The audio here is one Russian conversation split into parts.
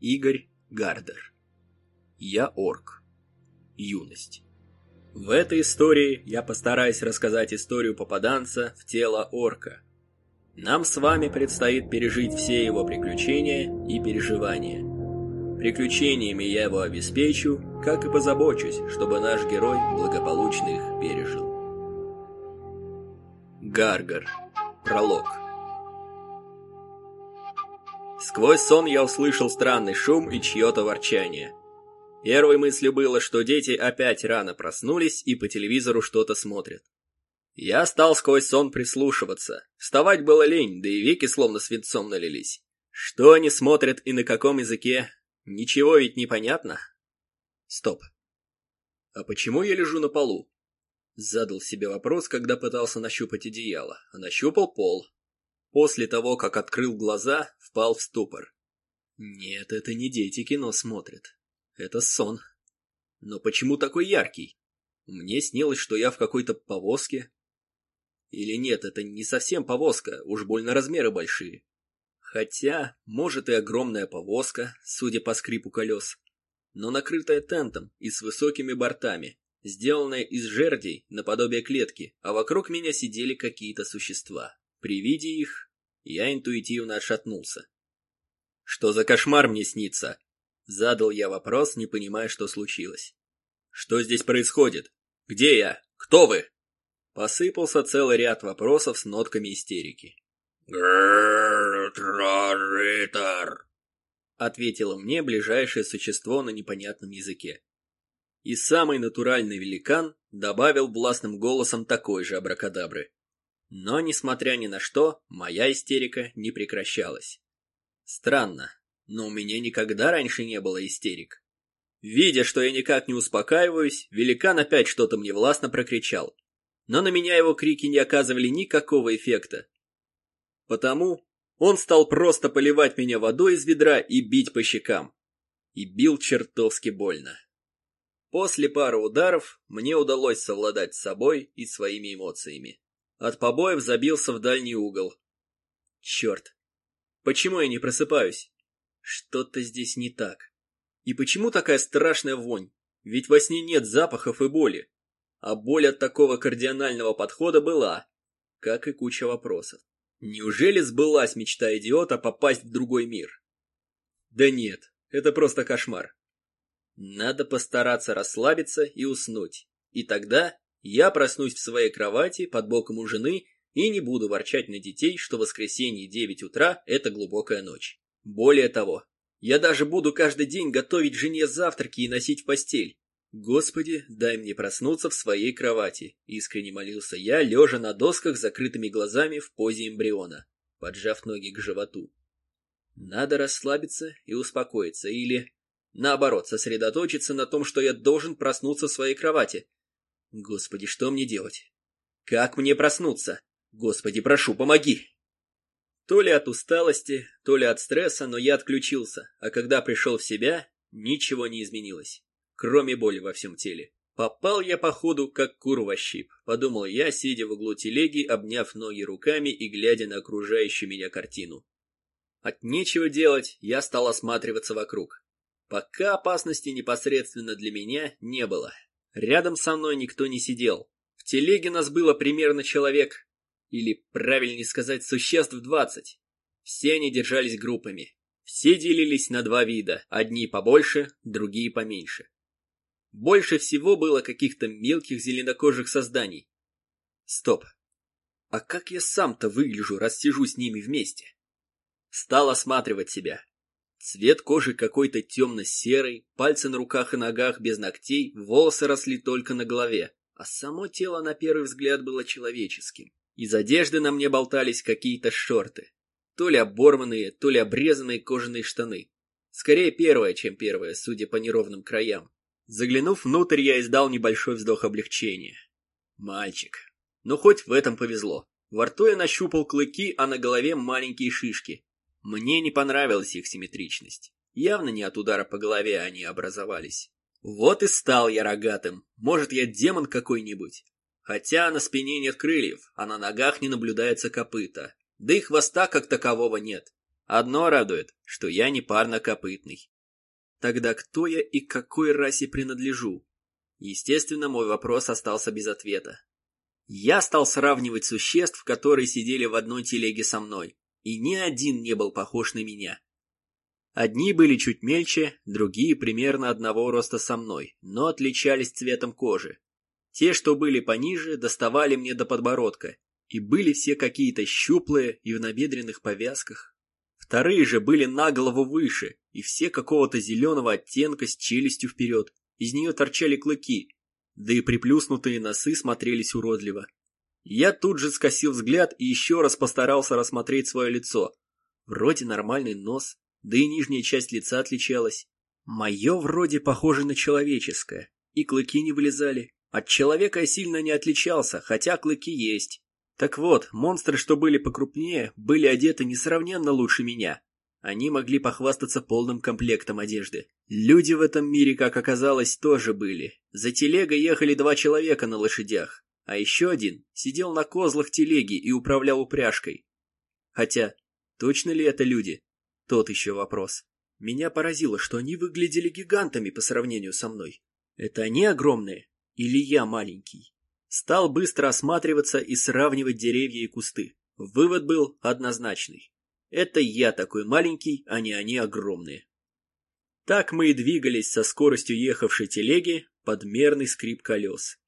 Игорь Гардер. Я орк. Юность. В этой истории я постараюсь рассказать историю попаданца в тело орка. Нам с вами предстоит пережить все его приключения и переживания. Приключениями я его обеспечу, как и позабочусь, чтобы наш герой благополучно их пережил. Гаргар. Пролог. Сквозь сон я услышал странный шум и чье-то ворчание. Первой мыслью было, что дети опять рано проснулись и по телевизору что-то смотрят. Я стал сквозь сон прислушиваться. Вставать было лень, да и веки словно свинцом налились. Что они смотрят и на каком языке? Ничего ведь не понятно. Стоп. А почему я лежу на полу? Задал себе вопрос, когда пытался нащупать одеяло, а нащупал пол. После того, как открыл глаза, впал в ступор. Нет, это не дети кино смотрят. Это сон. Но почему такой яркий? Мне снилось, что я в какой-то повозке. Или нет, это не совсем повозка, уж больно размеры большие. Хотя, может и огромная повозка, судя по скрипу колес, но накрытая тентом и с высокими бортами, сделанная из жердей наподобие клетки, а вокруг меня сидели какие-то существа. При виде их я интуитивно отшатнулся. «Что за кошмар мне снится?» Задал я вопрос, не понимая, что случилось. «Что здесь происходит? Где я? Кто вы?» Посыпался целый ряд вопросов с нотками истерики. «Гррррритер!» Ответило мне ближайшее существо на непонятном языке. И самый натуральный великан добавил властным голосом такой же абракадабры. Но, несмотря ни на что, моя истерика не прекращалась. Странно, но у меня никогда раньше не было истерик. Видя, что я никак не успокаиваюсь, великан опять что-то мне властно прокричал. Но на меня его крики не оказывали никакого эффекта. Потому он стал просто поливать меня водой из ведра и бить по щекам. И бил чертовски больно. После пары ударов мне удалось совладать с собой и своими эмоциями. От побоев забился в дальний угол. Черт. Почему я не просыпаюсь? Что-то здесь не так. И почему такая страшная вонь? Ведь во сне нет запахов и боли. А боль от такого кардинального подхода была, как и куча вопросов. Неужели сбылась мечта идиота попасть в другой мир? Да нет, это просто кошмар. Надо постараться расслабиться и уснуть. И тогда я проснусь в своей кровати под боком у жены и не буду ворчать на детей, что воскресенье 9 утра – это глубокая ночь. Более того, я даже буду каждый день готовить жене завтраки и носить в постель. Господи, дай мне проснуться в своей кровати, искренне молился я, лежа на досках с закрытыми глазами в позе эмбриона, поджав ноги к животу. Надо расслабиться и успокоиться, или, наоборот, сосредоточиться на том, что я должен проснуться в своей кровати. Господи, что мне делать? Как мне проснуться? Господи, прошу, помоги! То ли от усталости, то ли от стресса, но я отключился, а когда пришел в себя, ничего не изменилось, кроме боли во всем теле. Попал я, походу, как кур во щип, подумал я, сидя в углу телеги, обняв ноги руками и глядя на окружающую меня картину. От нечего делать, я стал осматриваться вокруг. Пока опасности непосредственно для меня не было. Рядом со мной никто не сидел. В телеге нас было примерно человек или, правильнее сказать, существ двадцать. Все они держались группами. Все делились на два вида, одни побольше, другие поменьше. Больше всего было каких-то мелких зеленокожих созданий. Стоп. А как я сам-то выгляжу, раз сижу с ними вместе? Стал осматривать себя. Цвет кожи какой-то темно-серый, пальцы на руках и ногах без ногтей, волосы росли только на голове, а само тело на первый взгляд было человеческим. Из одежды на мне болтались какие-то шорты. То ли оборванные, то ли обрезанные кожаные штаны. Скорее первое, чем первое, судя по неровным краям. Заглянув внутрь, я издал небольшой вздох облегчения. Мальчик. Но хоть в этом повезло. Во рту я нащупал клыки, а на голове маленькие шишки. Мне не понравилась их симметричность. Явно не от удара по голове они образовались. Вот и стал я рогатым. Может, я демон какой-нибудь. Хотя на спине нет крыльев, а на ногах не наблюдается копыта. Да и хвоста как такового нет. Одно радует, что я не парнокопытный. Тогда кто я и какой расе принадлежу? Естественно, мой вопрос остался без ответа. Я стал сравнивать существ, которые сидели в одной телеге со мной, и ни один не был похож на меня. Одни были чуть мельче, другие примерно одного роста со мной, но отличались цветом кожи. Те, что были пониже, доставали мне до подбородка, и были все какие-то щуплые и в набедренных повязках. Вторые же были на голову выше, и все какого-то зеленого оттенка с челюстью вперед. Из нее торчали клыки, да и приплюснутые носы смотрелись уродливо. Я тут же скосил взгляд и еще раз постарался рассмотреть свое лицо. Вроде нормальный нос, да и нижняя часть лица отличалась. Мое вроде похоже на человеческое, и клыки не вылезали. От человека я сильно не отличался, хотя клыки есть. Так вот, монстры, что были покрупнее, были одеты несравненно лучше меня. Они могли похвастаться полным комплектом одежды. Люди в этом мире, как оказалось, тоже были. За телегой ехали два человека на лошадях, а еще один сидел на козлах телеги и управлял упряжкой. Хотя, точно ли это люди? Тот еще вопрос. Меня поразило, что они выглядели гигантами по сравнению со мной. Это они огромные? Или я маленький? Стал быстро осматриваться и сравнивать деревья и кусты. Вывод был однозначный. Это я такой маленький, а не они огромные. Так мы и двигались со скоростью ехавшей телеги под мерный скрип колес.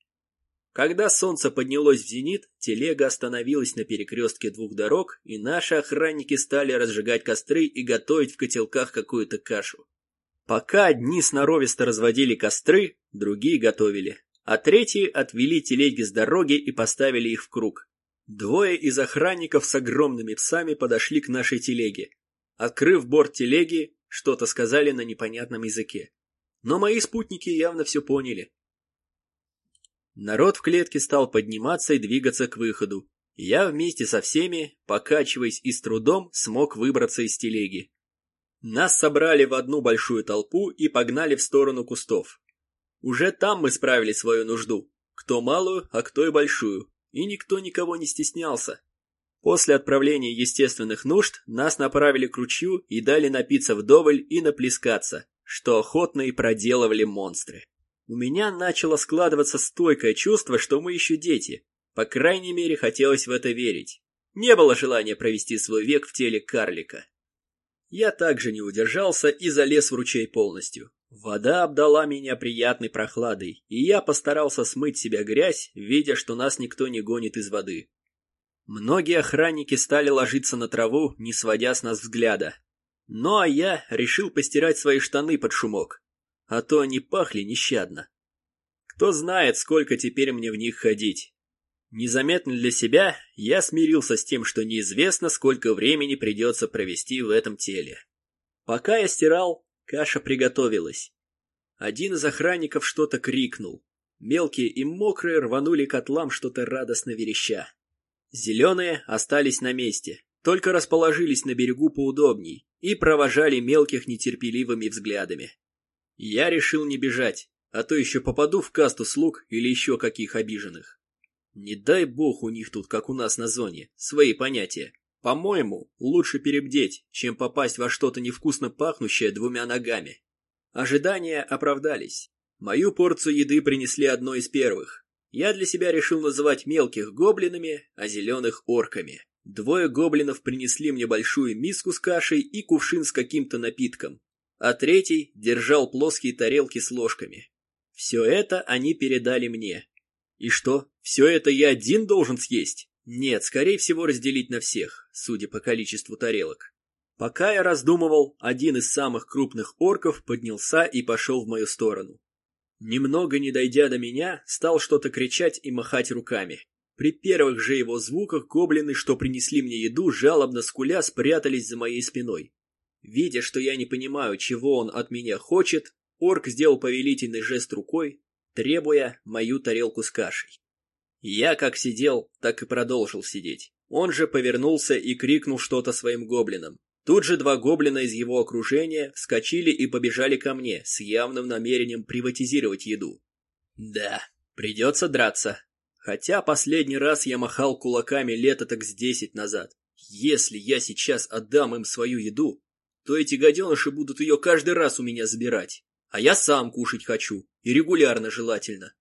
Когда солнце поднялось в зенит, телега остановилась на перекрестке двух дорог, и наши охранники стали разжигать костры и готовить в котелках какую-то кашу. Пока одни сноровисто разводили костры, другие готовили, а третьи отвели телеги с дороги и поставили их в круг. Двое из охранников с огромными псами подошли к нашей телеге. Открыв борт телеги, что-то сказали на непонятном языке. Но мои спутники явно все поняли. Народ в клетке стал подниматься и двигаться к выходу. Я вместе со всеми, покачиваясь и с трудом, смог выбраться из телеги. Нас собрали в одну большую толпу и погнали в сторону кустов. Уже там мы справили свою нужду, кто малую, а кто и большую, и никто никого не стеснялся. После отправления естественных нужд нас направили к ручью и дали напиться вдоволь и наплескаться, что охотно и проделывали монстры. У меня начало складываться стойкое чувство, что мы еще дети. По крайней мере, хотелось в это верить. Не было желания провести свой век в теле карлика. Я также не удержался и залез в ручей полностью. Вода обдала меня приятной прохладой, и я постарался смыть себя грязь, видя, что нас никто не гонит из воды. Многие охранники стали ложиться на траву, не сводя с нас взгляда. Ну а я решил постирать свои штаны под шумок, а то они пахли нещадно. Кто знает, сколько теперь мне в них ходить. Незаметно для себя я смирился с тем, что неизвестно, сколько времени придется провести в этом теле. Пока я стирал, Каша приготовилась. Один из охранников что-то крикнул. Мелкие и мокрые рванули котлам что-то радостно вереща. Зеленые остались на месте, только расположились на берегу поудобней и провожали мелких нетерпеливыми взглядами. Я решил не бежать, а то еще попаду в касту слуг или еще каких обиженных. Не дай бог у них тут, как у нас на зоне, свои понятия. По-моему, лучше перебдеть, чем попасть во что-то невкусно пахнущее двумя ногами. Ожидания оправдались. Мою порцию еды принесли одной из первых. Я для себя решил называть мелких гоблинами, а зеленых орками. Двое гоблинов принесли мне большую миску с кашей и кувшин с каким-то напитком, а третий держал плоские тарелки с ложками. Все это они передали мне. И что, все это я один должен съесть? Нет, скорее всего разделить на всех, судя по количеству тарелок. Пока я раздумывал, один из самых крупных орков поднялся и пошел в мою сторону. Немного не дойдя до меня, стал что-то кричать и махать руками. При первых же его звуках гоблины, что принесли мне еду, жалобно скуля спрятались за моей спиной. Видя, что я не понимаю, чего он от меня хочет, орк сделал повелительный жест рукой, требуя мою тарелку с кашей. Я как сидел, так и продолжил сидеть. Он же повернулся и крикнул что-то своим гоблинам. Тут же два гоблина из его окружения вскочили и побежали ко мне с явным намерением приватизировать еду. Да, придется драться. Хотя последний раз я махал кулаками лето так с десять назад. Если я сейчас отдам им свою еду, то эти гаденыши будут ее каждый раз у меня забирать. А я сам кушать хочу, и регулярно желательно.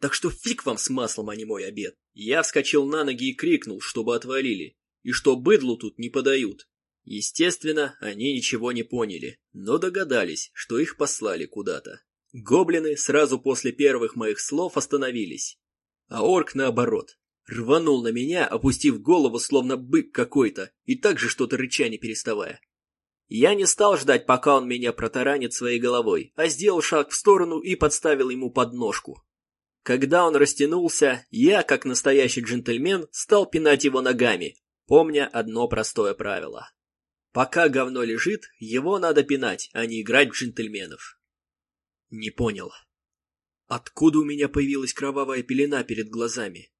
Так что фиг вам с маслом, а не мой обед. Я вскочил на ноги и крикнул, чтобы отвалили, и что быдлу тут не подают. Естественно, они ничего не поняли, но догадались, что их послали куда-то. Гоблины сразу после первых моих слов остановились, а орк наоборот. Рванул на меня, опустив голову, словно бык какой-то, и также что-то рыча не переставая. Я не стал ждать, пока он меня протаранит своей головой, а сделал шаг в сторону и подставил ему подножку. Когда он растянулся, я, как настоящий джентльмен, стал пинать его ногами, помня одно простое правило. Пока говно лежит, его надо пинать, а не играть в джентльменов. Не понял. Откуда у меня появилась кровавая пелена перед глазами?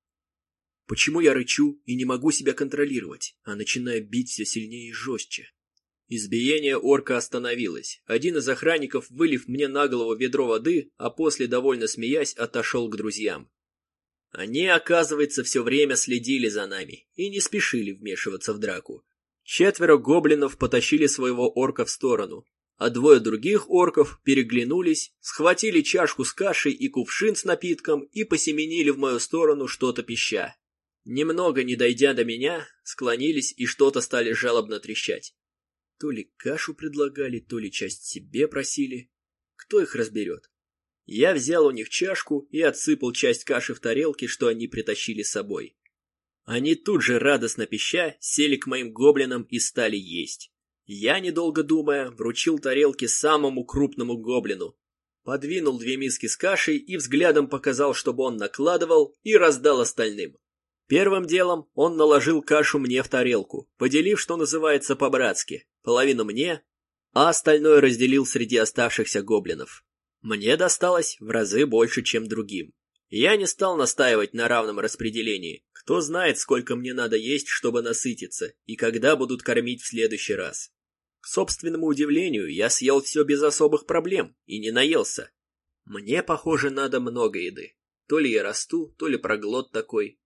Почему я рычу и не могу себя контролировать, а начинаю бить все сильнее и жестче? Избиение орка остановилось. Один из охранников, вылив мне на голову ведро воды, а после, довольно смеясь, отошел к друзьям. Они, оказывается, все время следили за нами и не спешили вмешиваться в драку. Четверо гоблинов потащили своего орка в сторону, а двое других орков переглянулись, схватили чашку с кашей и кувшин с напитком и посеменили в мою сторону что-то пища. Немного не дойдя до меня, склонились и что-то стали жалобно трещать. То ли кашу предлагали, то ли часть себе просили. Кто их разберет? Я взял у них чашку и отсыпал часть каши в тарелки, что они притащили с собой. Они тут же, радостно пища, сели к моим гоблинам и стали есть. Я, недолго думая, вручил тарелки самому крупному гоблину, подвинул две миски с кашей и взглядом показал, чтобы он накладывал и раздал остальным. Первым делом он наложил кашу мне в тарелку, поделив, что называется, по-братски, половину мне, а остальное разделил среди оставшихся гоблинов. Мне досталось в разы больше, чем другим. Я не стал настаивать на равном распределении. Кто знает, сколько мне надо есть, чтобы насытиться, и когда будут кормить в следующий раз. К собственному удивлению, я съел все без особых проблем и не наелся. Мне, похоже, надо много еды. То ли я расту, то ли проглот такой.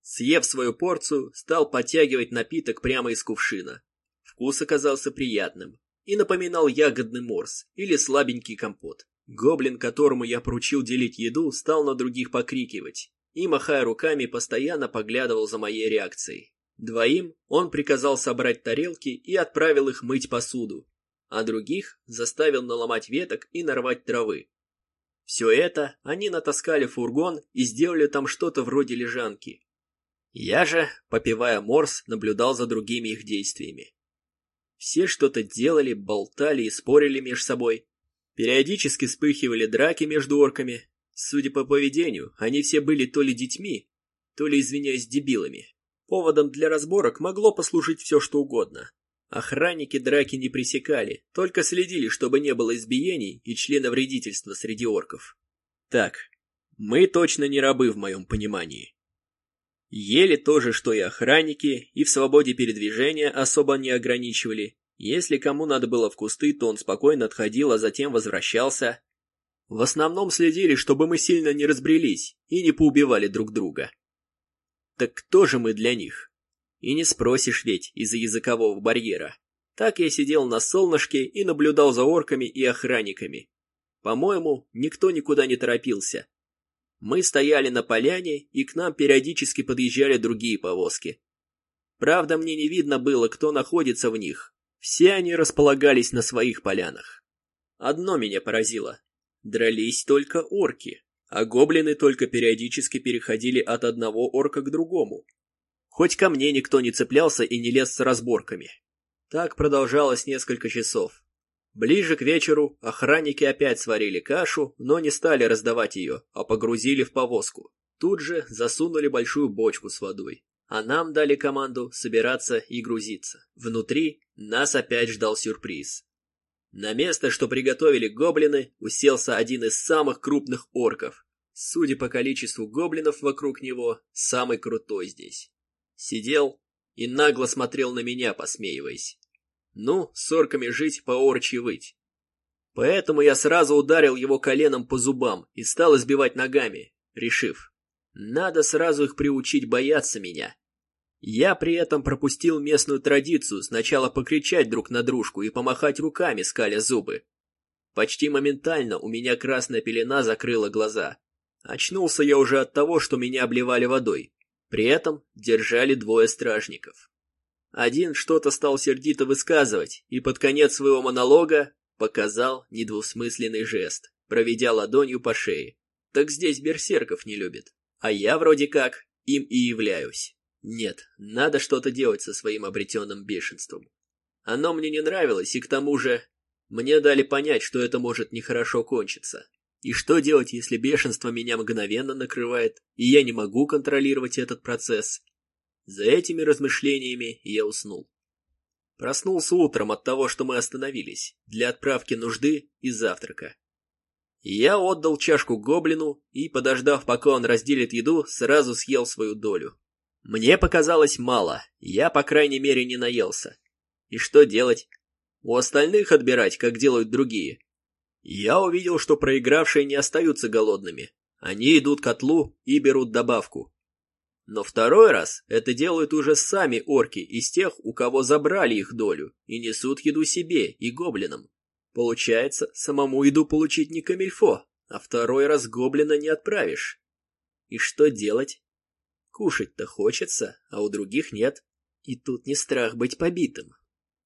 Съев свою порцию, стал подтягивать напиток прямо из кувшина. Вкус оказался приятным и напоминал ягодный морс или слабенький компот. Гоблин, которому я поручил делить еду, стал на других покрикивать и, махая руками, постоянно поглядывал за моей реакцией. Двоим он приказал собрать тарелки и отправил их мыть посуду, а других заставил наломать веток и нарвать травы. Все это они натаскали в фургон и сделали там что-то вроде лежанки. Я же, попивая морс, наблюдал за другими их действиями. Все что-то делали, болтали и спорили между собой, Периодически вспыхивали драки между орками. Судя по поведению, они все были то ли детьми, то ли, извиняюсь, дебилами. Поводом для разборок могло послужить все, что угодно. Охранники драки не пресекали, только следили, чтобы не было избиений и членовредительства среди орков. Так, мы точно не рабы в моем понимании. Ели то же, что и охранники, и в свободе передвижения особо не ограничивали, если кому надо было в кусты, то он спокойно отходил, а затем возвращался. В основном следили, чтобы мы сильно не разбрелись и не поубивали друг друга. Так кто же мы для них? И не спросишь ведь из-за языкового барьера. Так я сидел на солнышке и наблюдал за орками и охранниками. По-моему, никто никуда не торопился. Мы стояли на поляне, и к нам периодически подъезжали другие повозки. Правда, мне не видно было, кто находится в них, все они располагались на своих полянах. Одно меня поразило. Дрались только орки, а гоблины только периодически переходили от одного орка к другому. Хоть ко мне никто не цеплялся и не лез с разборками. Так продолжалось несколько часов. Ближе к вечеру охранники опять сварили кашу, но не стали раздавать ее, а погрузили в повозку. Тут же засунули большую бочку с водой а нам дали команду собираться и грузиться. Внутри нас опять ждал сюрприз. На место, что приготовили гоблины, уселся один из самых крупных орков. Судя по количеству гоблинов вокруг него, самый крутой здесь. Сидел и нагло смотрел на меня, посмеиваясь. Ну, с орками жить, по орчи выть. Поэтому я сразу ударил его коленом по зубам и стал избивать ногами, решив, надо сразу их приучить бояться меня Я при этом пропустил местную традицию сначала покричать друг на дружку и помахать руками, скаля зубы. Почти моментально у меня красная пелена закрыла глаза. Очнулся я уже от того, что меня обливали водой. При этом держали двое стражников. Один что-то стал сердито высказывать и под конец своего монолога показал недвусмысленный жест, проведя ладонью по шее. Так здесь берсерков не любят. А я вроде как им и являюсь. Нет, надо что-то делать со своим обретенным бешенством. Оно мне не нравилось, и к тому же мне дали понять, что это может нехорошо кончиться. И что делать, если бешенство меня мгновенно накрывает, и я не могу контролировать этот процесс? За этими размышлениями я уснул. Проснулся утром от того, что мы остановились, для отправки нужды и завтрака. Я отдал чашку гоблину и, подождав, пока он разделит еду, сразу съел свою долю. Мне показалось мало, я, по крайней мере, не наелся. И что делать? У остальных отбирать, как делают другие. Я увидел, что проигравшие не остаются голодными. Они идут к котлу и берут добавку. Но второй раз это делают уже сами орки из тех, у кого забрали их долю, и несут еду себе и гоблинам. Получается, самому еду получить не камильфо, а второй раз гоблина не отправишь. И что делать? Кушать-то хочется, а у других нет. И тут не страх быть побитым.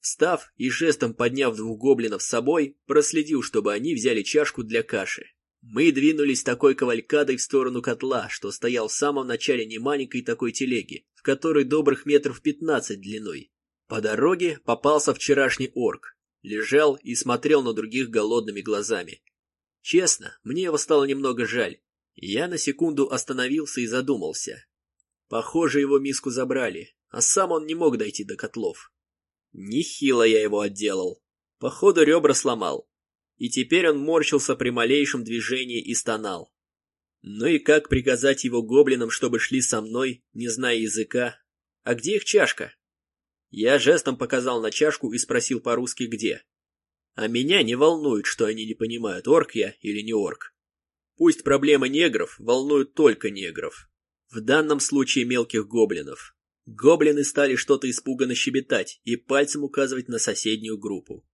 Встав и жестом подняв двух гоблинов с собой, проследил, чтобы они взяли чашку для каши. Мы двинулись такой кавалькадой в сторону котла, что стоял в самом начале немаленькой такой телеги, в которой добрых метров пятнадцать длиной. По дороге попался вчерашний орк. Лежал и смотрел на других голодными глазами. Честно, мне его стало немного жаль. Я на секунду остановился и задумался. Похоже, его миску забрали, а сам он не мог дойти до котлов. Нехило я его отделал. Походу, ребра сломал. И теперь он морщился при малейшем движении и стонал. Ну и как приказать его гоблинам, чтобы шли со мной, не зная языка? А где их чашка? Я жестом показал на чашку и спросил по-русски где. А меня не волнует, что они не понимают, орк я или не орк. Пусть проблема негров волнует только негров. В данном случае мелких гоблинов. Гоблины стали что-то испуганно щебетать и пальцем указывать на соседнюю группу.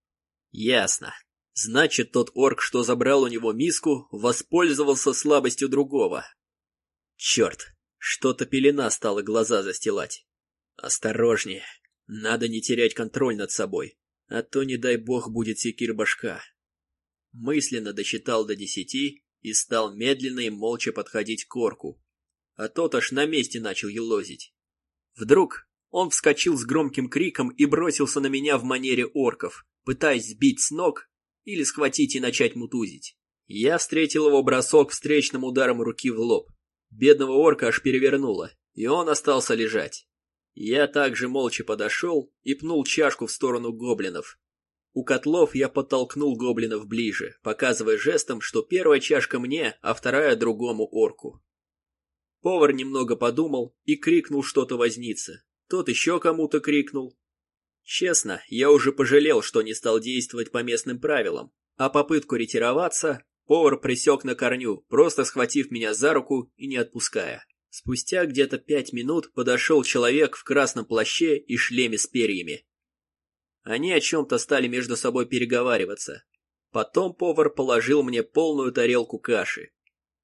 Ясно. Значит, тот орк, что забрал у него миску, воспользовался слабостью другого. Черт, что-то пелена стала глаза застилать. Осторожнее, надо не терять контроль над собой, а то, не дай бог, будет секир башка. Мысленно досчитал до десяти и стал медленно и молча подходить к орку, а тот аж на месте начал елозить. Вдруг он вскочил с громким криком и бросился на меня в манере орков, пытаясь сбить с ног или схватить и начать мутузить. Я встретил его бросок встречным ударом руки в лоб. Бедного орка аж перевернуло, и он остался лежать. Я также молча подошел и пнул чашку в сторону гоблинов. У котлов я подтолкнул гоблинов ближе, показывая жестом, что первая чашка мне, а вторая другому орку. Повар немного подумал и крикнул что-то вознице. Тот еще кому-то крикнул. Честно, я уже пожалел, что не стал действовать по местным правилам, а попытку ретироваться повар присек на корню, просто схватив меня за руку и не отпуская. Спустя где-то пять минут подошел человек в красном плаще и шлеме с перьями. Они о чем-то стали между собой переговариваться. Потом повар положил мне полную тарелку каши,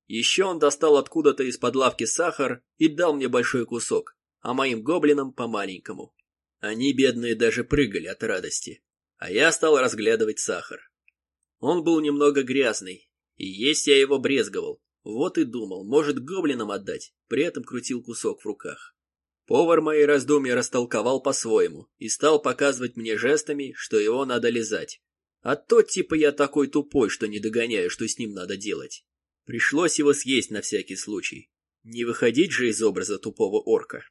еще он достал откуда-то из-под лавки сахар и дал мне большой кусок, а моим гоблинам по маленькому. Они, бедные, даже прыгали от радости. А я стал разглядывать сахар. Он был немного грязный, и есть я его брезговал. Вот и думал, может, гоблинам отдать, при этом крутил кусок в руках. Повар мои раздумья растолковал по-своему и стал показывать мне жестами, что его надо лизать. А то типа я такой тупой, что не догоняю, что с ним надо делать. Пришлось его съесть на всякий случай. Не выходить же из образа тупого орка.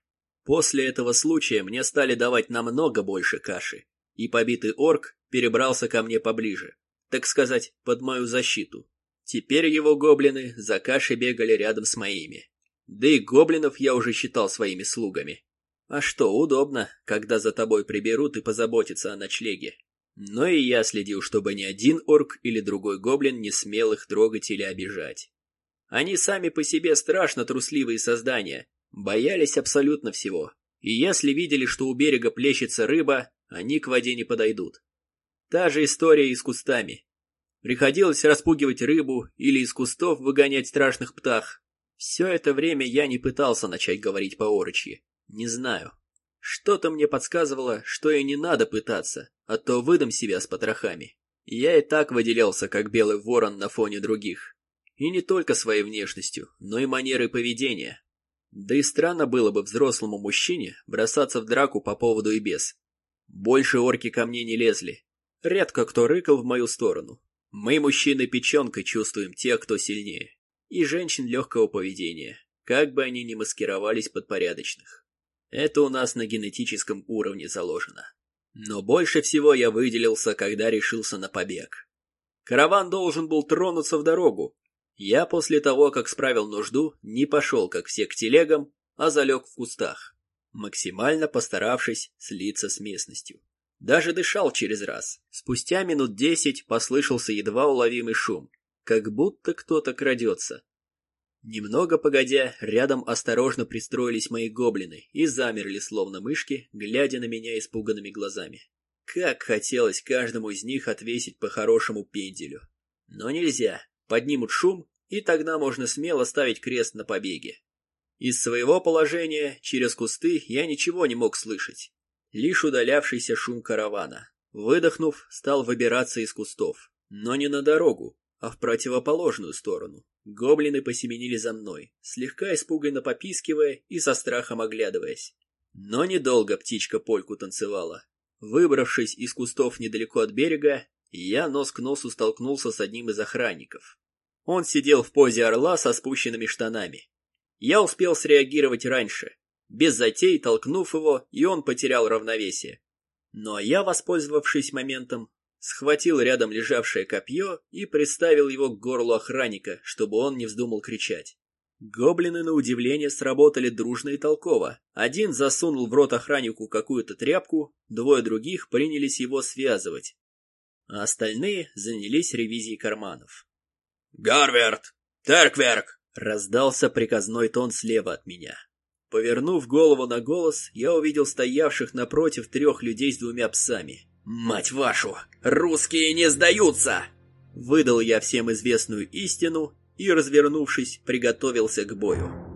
После этого случая мне стали давать намного больше каши, и побитый орк перебрался ко мне поближе, так сказать, под мою защиту. Теперь его гоблины за кашей бегали рядом с моими. Да и гоблинов я уже считал своими слугами. А что, удобно, когда за тобой приберут и позаботятся о ночлеге. Но и я следил, чтобы ни один орк или другой гоблин не смел их трогать или обижать. Они сами по себе страшно трусливые создания, боялись абсолютно всего. И если видели, что у берега плещется рыба, они к воде не подойдут. Та же история и с кустами. Приходилось распугивать рыбу или из кустов выгонять страшных птах. Все это время я не пытался начать говорить по-орочьи. Не знаю. Что-то мне подсказывало, что и не надо пытаться, а то выдам себя с потрохами. Я и так выделялся, как белый ворон на фоне других. И не только своей внешностью, но и манерой поведения. Да и странно было бы взрослому мужчине бросаться в драку по поводу и без. Больше орки ко мне не лезли. Редко кто рыкал в мою сторону. Мы, мужчины, печенкой чувствуем тех, кто сильнее. И женщин легкого поведения, как бы они ни маскировались под порядочных. Это у нас на генетическом уровне заложено. Но больше всего я выделился, когда решился на побег. Караван должен был тронуться в дорогу. Я после того, как справил нужду, не пошел, как все, к телегам, а залег в кустах, максимально постаравшись слиться с местностью. Даже дышал через раз. Спустя минут десять послышался едва уловимый шум, как будто кто-то крадется. Немного погодя, рядом осторожно пристроились мои гоблины и замерли, словно мышки, глядя на меня испуганными глазами. Как хотелось каждому из них отвесить по хорошему пенделю. Но нельзя. Поднимут шум, и тогда можно смело ставить крест на побеге. Из своего положения, через кусты, я ничего не мог слышать. Лишь удалявшийся шум каравана. Выдохнув, стал выбираться из кустов. Но не на дорогу, а в противоположную сторону. Гоблины посеменили за мной, слегка испуганно попискивая и со страхом оглядываясь. Но недолго птичка польку танцевала. Выбравшись из кустов недалеко от берега, я нос к носу столкнулся с одним из охранников. Он сидел в позе орла со спущенными штанами. Я успел среагировать раньше, без затей толкнув его, и он потерял равновесие. Но я, воспользовавшись моментом, схватил рядом лежавшее копье и приставил его к горлу охранника, чтобы он не вздумал кричать. Гоблины, на удивление, сработали дружно и толково. Один засунул в рот охраннику какую-то тряпку, двое других принялись его связывать, а остальные занялись ревизией карманов. «Гарверт! Теркверк!» — раздался приказной тон слева от меня. Повернув голову на голос, я увидел стоявших напротив трех людей с двумя псами. «Мать вашу! Русские не сдаются!» Выдал я всем известную истину и, развернувшись, приготовился к бою.